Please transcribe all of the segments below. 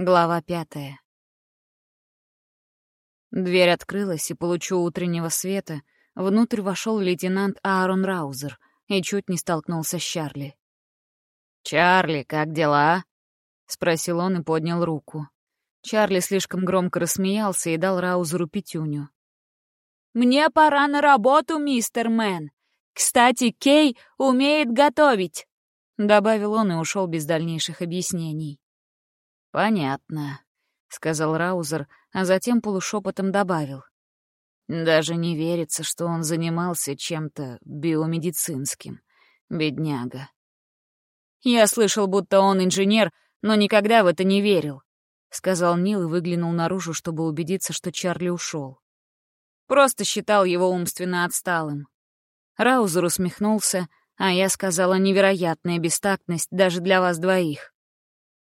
Глава пятая. Дверь открылась, и по лучу утреннего света внутрь вошел лейтенант Аарон Раузер и чуть не столкнулся с Чарли. «Чарли, как дела?» — спросил он и поднял руку. Чарли слишком громко рассмеялся и дал Раузеру пятюню. «Мне пора на работу, мистер Мэн. Кстати, Кей умеет готовить», — добавил он и ушел без дальнейших объяснений. «Понятно», — сказал Раузер, а затем полушепотом добавил. «Даже не верится, что он занимался чем-то биомедицинским. Бедняга». «Я слышал, будто он инженер, но никогда в это не верил», — сказал Нил и выглянул наружу, чтобы убедиться, что Чарли ушел. Просто считал его умственно отсталым. Раузер усмехнулся, а я сказала невероятная бестактность даже для вас двоих.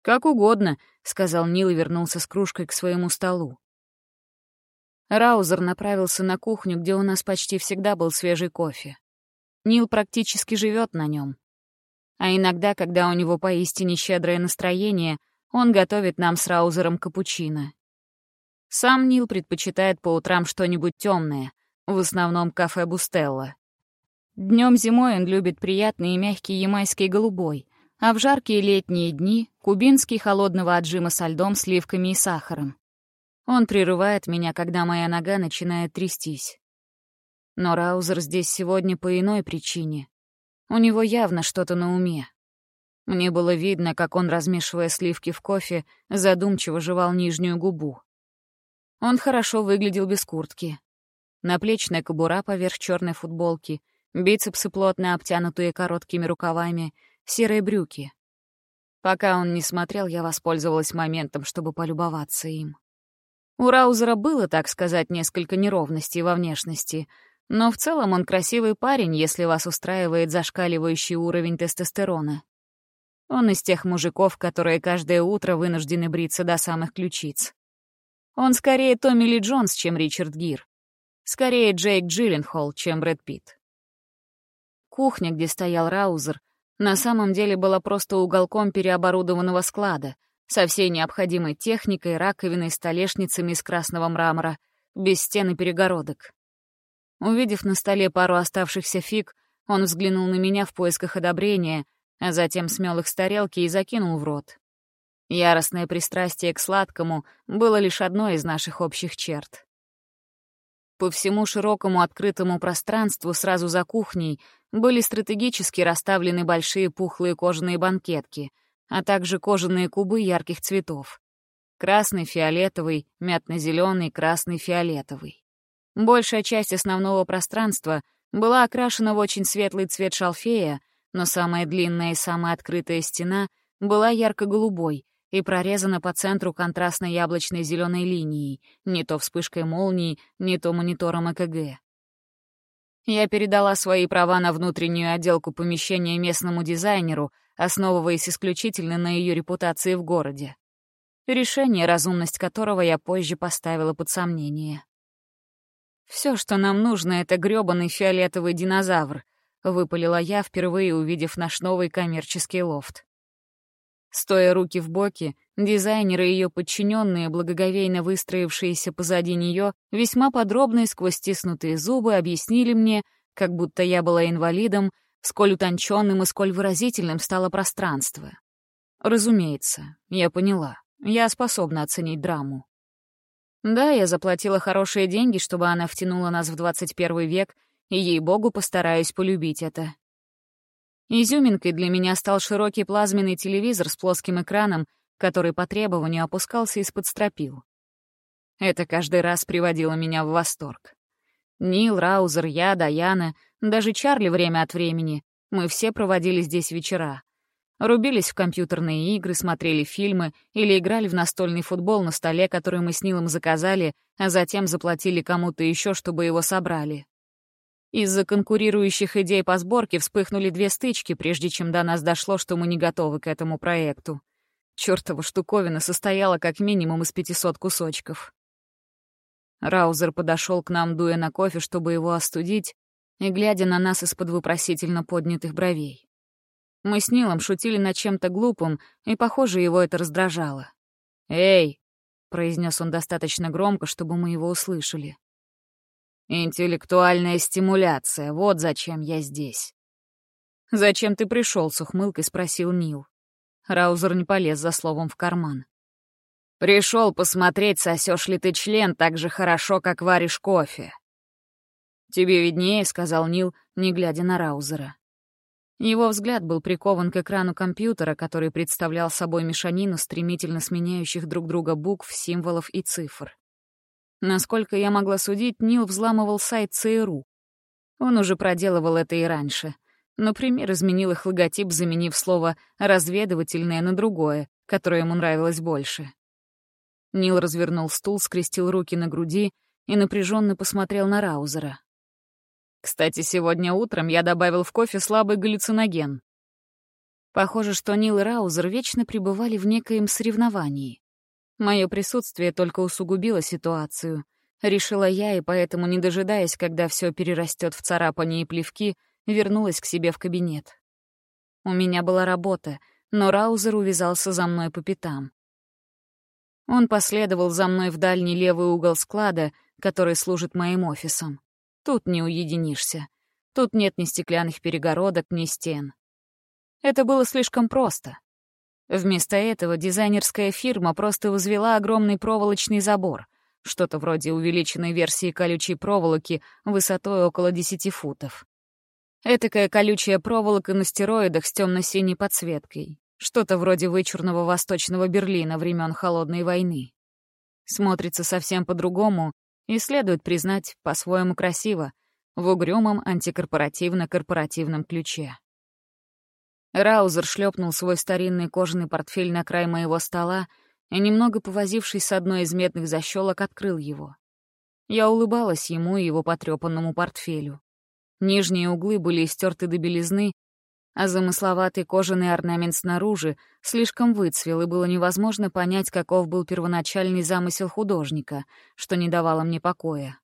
«Как угодно», — сказал Нил и вернулся с кружкой к своему столу. Раузер направился на кухню, где у нас почти всегда был свежий кофе. Нил практически живет на нем. А иногда, когда у него поистине щедрое настроение, он готовит нам с Раузером капучино. Сам Нил предпочитает по утрам что-нибудь темное, в основном кафе Бустелла. Днем зимой он любит приятный и мягкий ямайский голубой, а в жаркие летние дни — кубинский холодного отжима со льдом, сливками и сахаром. Он прерывает меня, когда моя нога начинает трястись. Но Раузер здесь сегодня по иной причине. У него явно что-то на уме. Мне было видно, как он, размешивая сливки в кофе, задумчиво жевал нижнюю губу. Он хорошо выглядел без куртки. Наплечная кобура поверх черной футболки, бицепсы плотно обтянутые короткими рукавами — серые брюки. Пока он не смотрел, я воспользовалась моментом, чтобы полюбоваться им. У Раузера было, так сказать, несколько неровностей во внешности, но в целом он красивый парень, если вас устраивает зашкаливающий уровень тестостерона. Он из тех мужиков, которые каждое утро вынуждены бриться до самых ключиц. Он скорее Томми Ли Джонс, чем Ричард Гир. Скорее Джейк Джилленхол, чем Брэд Питт. Кухня, где стоял Раузер, на самом деле была просто уголком переоборудованного склада, со всей необходимой техникой, раковиной, столешницами из красного мрамора, без стен и перегородок. Увидев на столе пару оставшихся фиг, он взглянул на меня в поисках одобрения, а затем смел их с тарелки и закинул в рот. Яростное пристрастие к сладкому было лишь одной из наших общих черт. По всему широкому открытому пространству сразу за кухней были стратегически расставлены большие пухлые кожаные банкетки, а также кожаные кубы ярких цветов. Красный, фиолетовый, мятно-зеленый, красный, фиолетовый. Большая часть основного пространства была окрашена в очень светлый цвет шалфея, но самая длинная и самая открытая стена была ярко-голубой, и прорезана по центру контрастной яблочной зеленой линией, не то вспышкой молнии, не то монитором ЭКГ. Я передала свои права на внутреннюю отделку помещения местному дизайнеру, основываясь исключительно на ее репутации в городе. Решение, разумность которого я позже поставила под сомнение. Все, что нам нужно, — это грёбаный фиолетовый динозавр», — выпалила я, впервые увидев наш новый коммерческий лофт. Стоя руки в боки, дизайнеры и ее подчиненные, благоговейно выстроившиеся позади нее, весьма подробно и сквозь стиснутые зубы объяснили мне, как будто я была инвалидом, сколь утонченным и сколь выразительным стало пространство. Разумеется, я поняла. Я способна оценить драму. Да, я заплатила хорошие деньги, чтобы она втянула нас в 21 век, и, ей-богу, постараюсь полюбить это. Изюминкой для меня стал широкий плазменный телевизор с плоским экраном, который по требованию опускался из-под стропил. Это каждый раз приводило меня в восторг. Нил, Раузер, я, Даяна, даже Чарли время от времени. Мы все проводили здесь вечера. Рубились в компьютерные игры, смотрели фильмы или играли в настольный футбол на столе, который мы с Нилом заказали, а затем заплатили кому-то еще, чтобы его собрали. Из-за конкурирующих идей по сборке вспыхнули две стычки, прежде чем до нас дошло, что мы не готовы к этому проекту. Чёртова штуковина состояла как минимум из 500 кусочков. Раузер подошел к нам, дуя на кофе, чтобы его остудить, и глядя на нас из-под вопросительно поднятых бровей. Мы с Нилом шутили над чем-то глупым, и, похоже, его это раздражало. «Эй!» — произнес он достаточно громко, чтобы мы его услышали. «Интеллектуальная стимуляция, вот зачем я здесь». «Зачем ты пришел?» — с ухмылкой спросил Нил. Раузер не полез за словом в карман. «Пришел посмотреть, сосешь ли ты член так же хорошо, как варишь кофе». «Тебе виднее», — сказал Нил, не глядя на Раузера. Его взгляд был прикован к экрану компьютера, который представлял собой мешанину стремительно сменяющих друг друга букв, символов и цифр. Насколько я могла судить, Нил взламывал сайт ЦРУ. Он уже проделывал это и раньше. Например, изменил их логотип, заменив слово «разведывательное» на другое, которое ему нравилось больше. Нил развернул стул, скрестил руки на груди и напряженно посмотрел на Раузера. Кстати, сегодня утром я добавил в кофе слабый галлюциноген. Похоже, что Нил и Раузер вечно пребывали в некоем соревновании. Мое присутствие только усугубило ситуацию. Решила я, и поэтому, не дожидаясь, когда все перерастет в царапание и плевки, вернулась к себе в кабинет. У меня была работа, но Раузер увязался за мной по пятам. Он последовал за мной в дальний левый угол склада, который служит моим офисом. Тут не уединишься. Тут нет ни стеклянных перегородок, ни стен. Это было слишком просто. Вместо этого дизайнерская фирма просто возвела огромный проволочный забор, что-то вроде увеличенной версии колючей проволоки высотой около 10 футов. Этакая колючая проволока на стероидах с темно-синей подсветкой. Что-то вроде вычурного восточного Берлина времен Холодной войны. Смотрится совсем по-другому и, следует признать, по-своему красиво, в угрюмом антикорпоративно-корпоративном ключе. Раузер шлепнул свой старинный кожаный портфель на край моего стола и, немного повозившись с одной из медных защелок, открыл его. Я улыбалась ему и его потрепанному портфелю. Нижние углы были истерты до белизны, а замысловатый кожаный орнамент снаружи слишком выцвел, и было невозможно понять, каков был первоначальный замысел художника, что не давало мне покоя.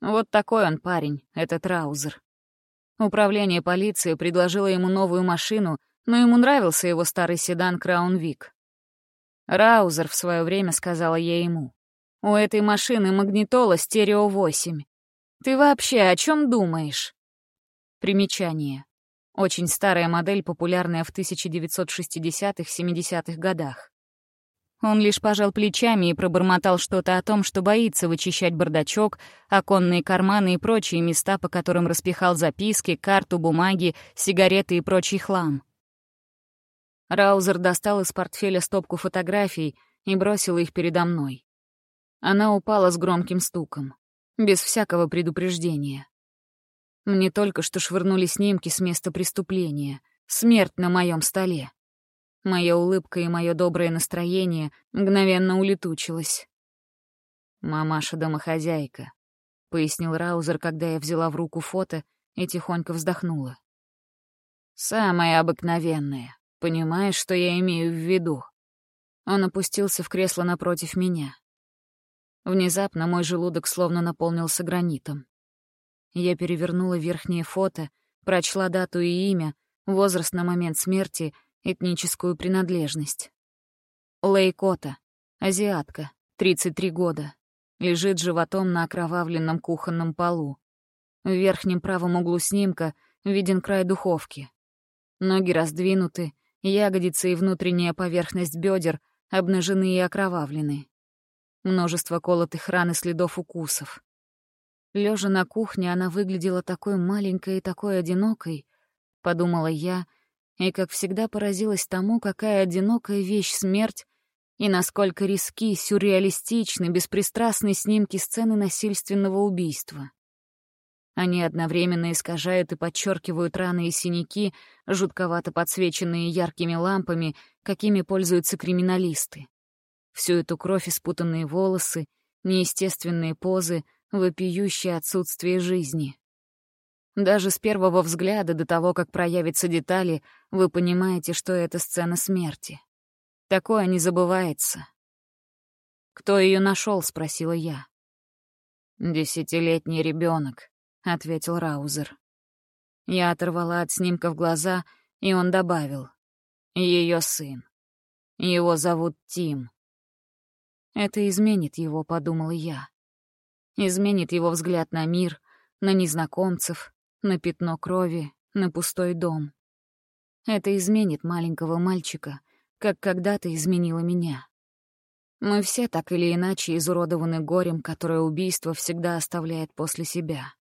Вот такой он парень, этот Раузер. Управление полиции предложило ему новую машину, но ему нравился его старый седан Краун Вик. «Раузер», — в свое время сказала я ему, — «у этой машины магнитола стерео 8. Ты вообще о чем думаешь?» Примечание. Очень старая модель, популярная в 1960-70-х годах. Он лишь пожал плечами и пробормотал что-то о том, что боится вычищать бардачок, оконные карманы и прочие места, по которым распихал записки, карту, бумаги, сигареты и прочий хлам. Раузер достал из портфеля стопку фотографий и бросил их передо мной. Она упала с громким стуком, без всякого предупреждения. Мне только что швырнули снимки с места преступления. Смерть на моем столе. Моя улыбка и мое доброе настроение мгновенно улетучилось. «Мамаша-домохозяйка», — пояснил Раузер, когда я взяла в руку фото и тихонько вздохнула. «Самое обыкновенное. Понимаешь, что я имею в виду?» Он опустился в кресло напротив меня. Внезапно мой желудок словно наполнился гранитом. Я перевернула верхнее фото, прочла дату и имя, возраст на момент смерти, этническую принадлежность. Лейкота, азиатка, 33 года, лежит животом на окровавленном кухонном полу. В верхнем правом углу снимка виден край духовки. Ноги раздвинуты, ягодицы и внутренняя поверхность бедер обнажены и окровавлены. Множество колотых ран и следов укусов. Лежа на кухне, она выглядела такой маленькой и такой одинокой, подумала я, и, как всегда, поразилась тому, какая одинокая вещь смерть и насколько риски, сюрреалистичны, беспристрастны снимки сцены насильственного убийства. Они одновременно искажают и подчеркивают раны и синяки, жутковато подсвеченные яркими лампами, какими пользуются криминалисты. Всю эту кровь и спутанные волосы, неестественные позы — вопиющее отсутствие жизни. Даже с первого взгляда до того, как проявятся детали, вы понимаете, что это сцена смерти. Такое не забывается. «Кто ее нашел? спросила я. «Десятилетний ребенок, ответил Раузер. Я оторвала от снимков глаза, и он добавил. Ее сын. Его зовут Тим. Это изменит его, подумала я. Изменит его взгляд на мир, на незнакомцев, на пятно крови, на пустой дом. Это изменит маленького мальчика, как когда-то изменило меня. Мы все так или иначе изуродованы горем, которое убийство всегда оставляет после себя.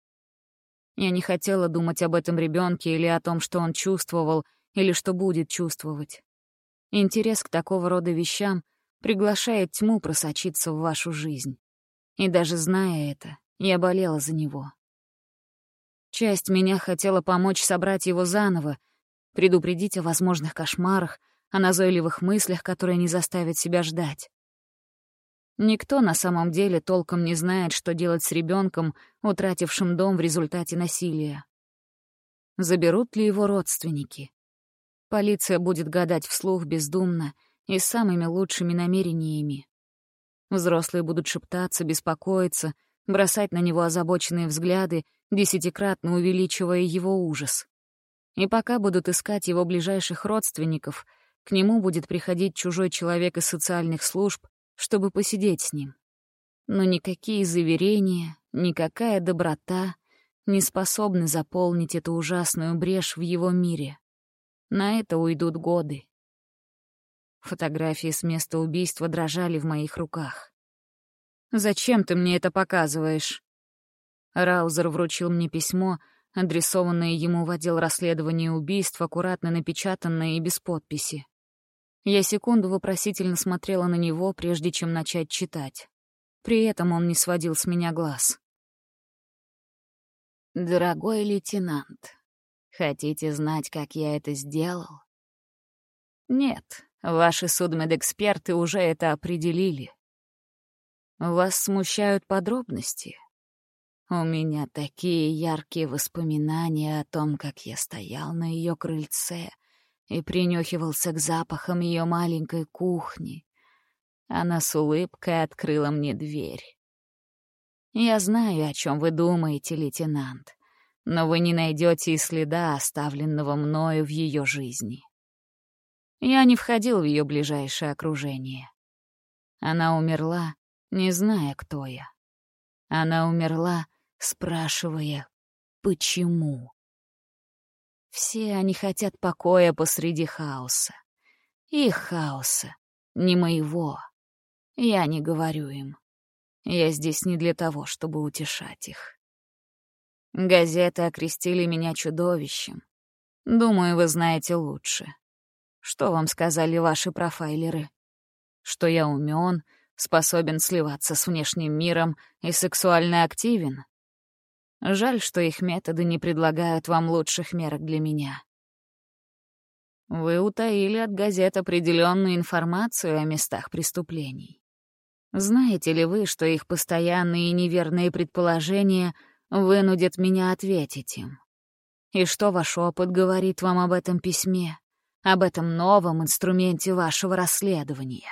Я не хотела думать об этом ребенке или о том, что он чувствовал или что будет чувствовать. Интерес к такого рода вещам приглашает тьму просочиться в вашу жизнь. И даже зная это, я болела за него. Часть меня хотела помочь собрать его заново, предупредить о возможных кошмарах, о назойливых мыслях, которые не заставят себя ждать. Никто на самом деле толком не знает, что делать с ребенком, утратившим дом в результате насилия. Заберут ли его родственники? Полиция будет гадать вслух бездумно и с самыми лучшими намерениями. Взрослые будут шептаться, беспокоиться, бросать на него озабоченные взгляды, десятикратно увеличивая его ужас. И пока будут искать его ближайших родственников, к нему будет приходить чужой человек из социальных служб, чтобы посидеть с ним. Но никакие заверения, никакая доброта не способны заполнить эту ужасную брешь в его мире. На это уйдут годы. Фотографии с места убийства дрожали в моих руках. «Зачем ты мне это показываешь?» Раузер вручил мне письмо, адресованное ему в отдел расследования убийств, аккуратно напечатанное и без подписи. Я секунду вопросительно смотрела на него, прежде чем начать читать. При этом он не сводил с меня глаз. «Дорогой лейтенант, хотите знать, как я это сделал?» «Нет, ваши судмедэксперты уже это определили. Вас смущают подробности?» У меня такие яркие воспоминания о том, как я стоял на ее крыльце и принюхивался к запахам ее маленькой кухни. Она с улыбкой открыла мне дверь. «Я знаю, о чем вы думаете, лейтенант, но вы не найдете и следа, оставленного мною в ее жизни. Я не входил в ее ближайшее окружение. Она умерла, не зная, кто я. Она умерла, спрашивая, почему. Все они хотят покоя посреди хаоса. Их хаоса, не моего. Я не говорю им. Я здесь не для того, чтобы утешать их. Газеты окрестили меня чудовищем. Думаю, вы знаете лучше. Что вам сказали ваши профайлеры? Что я умен, способен сливаться с внешним миром и сексуально активен? Жаль, что их методы не предлагают вам лучших мерок для меня. Вы утаили от газет определенную информацию о местах преступлений. Знаете ли вы, что их постоянные и неверные предположения вынудят меня ответить им? И что ваш опыт говорит вам об этом письме, об этом новом инструменте вашего расследования?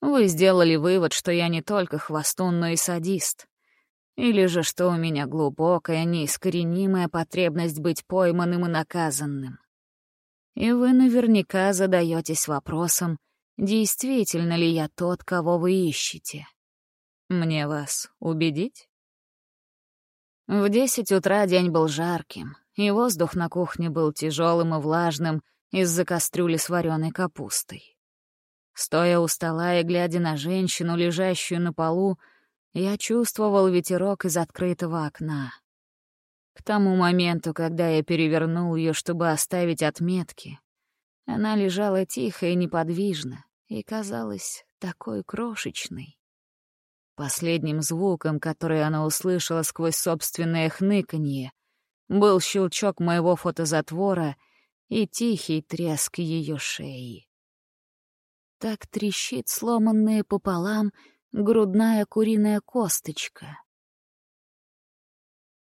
Вы сделали вывод, что я не только хвостун, но и садист. Или же что у меня глубокая, неискоренимая потребность быть пойманным и наказанным. И вы наверняка задаетесь вопросом, действительно ли я тот, кого вы ищете. Мне вас убедить? В десять утра день был жарким, и воздух на кухне был тяжелым и влажным из-за кастрюли с вареной капустой. Стоя у стола и глядя на женщину, лежащую на полу, я чувствовал ветерок из открытого окна. К тому моменту, когда я перевернул ее, чтобы оставить отметки, она лежала тихо и неподвижно и казалась такой крошечной. Последним звуком, который она услышала сквозь собственное хныканье, был щелчок моего фотозатвора и тихий треск ее шеи. Так трещит сломанная пополам грудная куриная косточка.